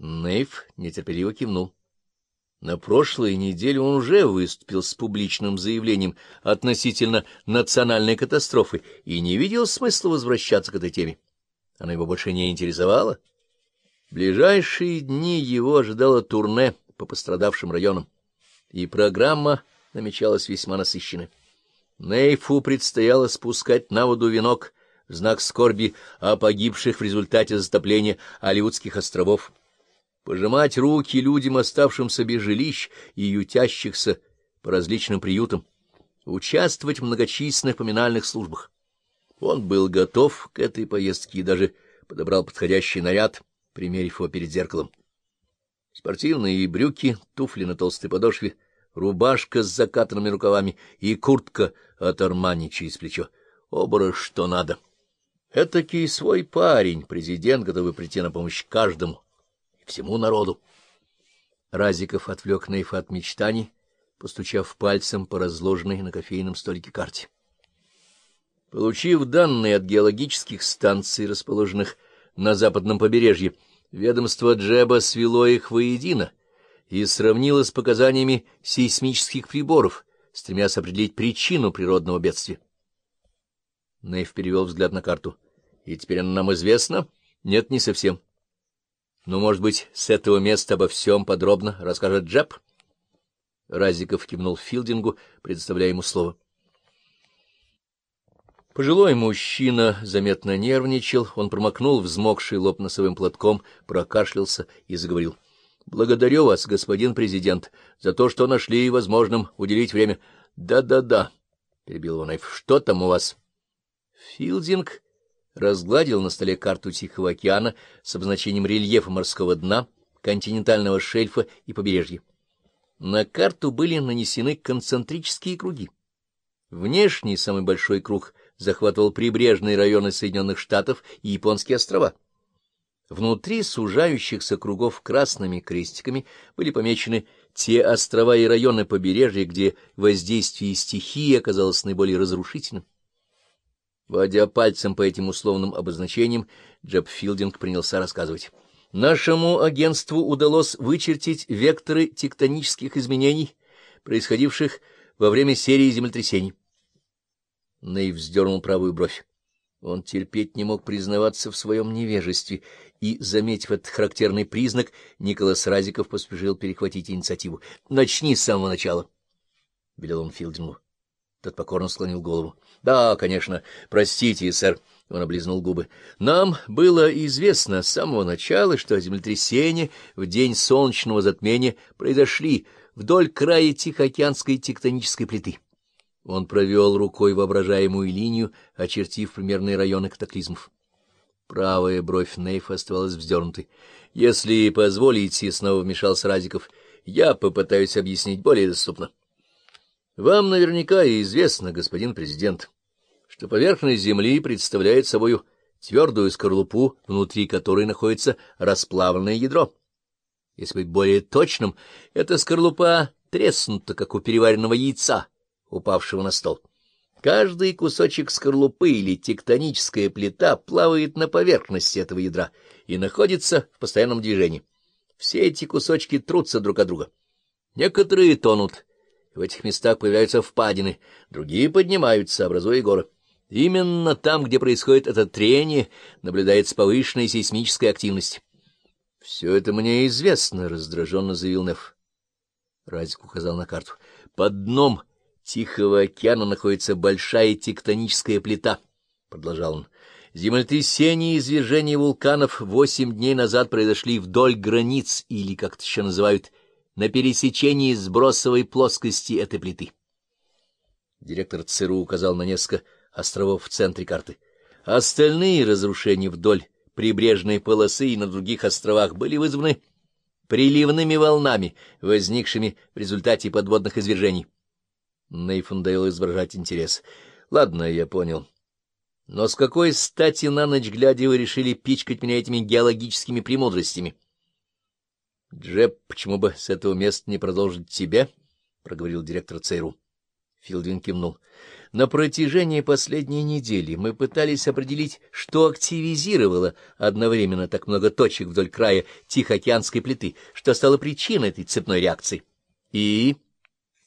Нейв нетерпеливо кивнул. На прошлой неделе он уже выступил с публичным заявлением относительно национальной катастрофы и не видел смысла возвращаться к этой теме. Она его больше не интересовала. В ближайшие дни его ожидало турне по пострадавшим районам, и программа намечалась весьма насыщенной. Нейфу предстояло спускать на воду венок в знак скорби о погибших в результате затопления Алиутских островов пожимать руки людям, оставшимся без жилищ и ютящихся по различным приютам, участвовать в многочисленных поминальных службах. Он был готов к этой поездке и даже подобрал подходящий наряд, примерив его перед зеркалом. Спортивные брюки, туфли на толстой подошве, рубашка с закатанными рукавами и куртка от Армани через плечо. Оба что надо. Этакий свой парень, президент, готовый прийти на помощь каждому всему народу. Разиков отвлек Нейфа от мечтаний, постучав пальцем по разложенной на кофейном столике карте. Получив данные от геологических станций, расположенных на западном побережье, ведомство Джеба свело их воедино и сравнило с показаниями сейсмических приборов, стремясь определить причину природного бедствия. Нейф перевел взгляд на карту. — И теперь она нам известна? — Нет, не совсем. — ну, может быть, с этого места обо всем подробно расскажет Джеб? Разиков кивнул Филдингу, предоставляя ему слово. Пожилой мужчина заметно нервничал, он промокнул взмокший лоб носовым платком, прокашлялся и заговорил. — Благодарю вас, господин президент, за то, что нашли возможным уделить время. Да, — Да-да-да, — перебил Иванов. — Что там у вас? Филдинг разгладил на столе карту Тихого океана с обозначением рельефа морского дна, континентального шельфа и побережья. На карту были нанесены концентрические круги. Внешний самый большой круг захватывал прибрежные районы Соединенных Штатов и Японские острова. Внутри сужающихся кругов красными крестиками были помечены те острова и районы побережья, где воздействие стихии оказалось наиболее разрушительным. Водя пальцем по этим условным обозначениям, Джеб Филдинг принялся рассказывать. Нашему агентству удалось вычертить векторы тектонических изменений, происходивших во время серии землетрясений. Нейв вздернул правую бровь. Он терпеть не мог признаваться в своем невежестве, и, заметив этот характерный признак, Николас Разиков поспешил перехватить инициативу. — Начни с самого начала, — велел он Филдингу. Тот покорно склонил голову. — Да, конечно. Простите, сэр. Он облизнул губы. — Нам было известно с самого начала, что землетрясения в день солнечного затмения произошли вдоль края Тихоокеанской тектонической плиты. Он провел рукой воображаемую линию, очертив примерные районы катаклизмов. Правая бровь Нейфа оставалась вздернутой. — Если позволите, — снова вмешался Разиков, — я попытаюсь объяснить более доступно. — вам наверняка и известно, господин президент, что поверхность Земли представляет собой твердую скорлупу, внутри которой находится расплавленное ядро. Если быть более точным, эта скорлупа треснута, как у переваренного яйца, упавшего на стол. Каждый кусочек скорлупы или тектоническая плита плавает на поверхности этого ядра и находится в постоянном движении. Все эти кусочки трутся друг от друга. Некоторые тонут, в этих местах появляются впадины, другие поднимаются, образуя горы. Именно там, где происходит это трение, наблюдается повышенная сейсмическая активность. — Все это мне известно, — раздраженно заявил Неф. Разик указал на карту. — Под дном Тихого океана находится большая тектоническая плита, — продолжал он. Землетрясения и извержения вулканов восемь дней назад произошли вдоль границ, или, как это еще называют, на пересечении сбросовой плоскости этой плиты. Директор ЦРУ указал на несколько островов в центре карты. Остальные разрушения вдоль прибрежной полосы и на других островах были вызваны приливными волнами, возникшими в результате подводных извержений. Нейфон даил изображать интерес. — Ладно, я понял. Но с какой стати на ночь глядя вы решили пичкать меня этими геологическими премудростями? —— Джеб, почему бы с этого места не продолжить тебе? — проговорил директор ЦРУ. Филдвин кивнул. — На протяжении последней недели мы пытались определить, что активизировало одновременно так много точек вдоль края Тихоокеанской плиты, что стало причиной этой цепной реакции. И...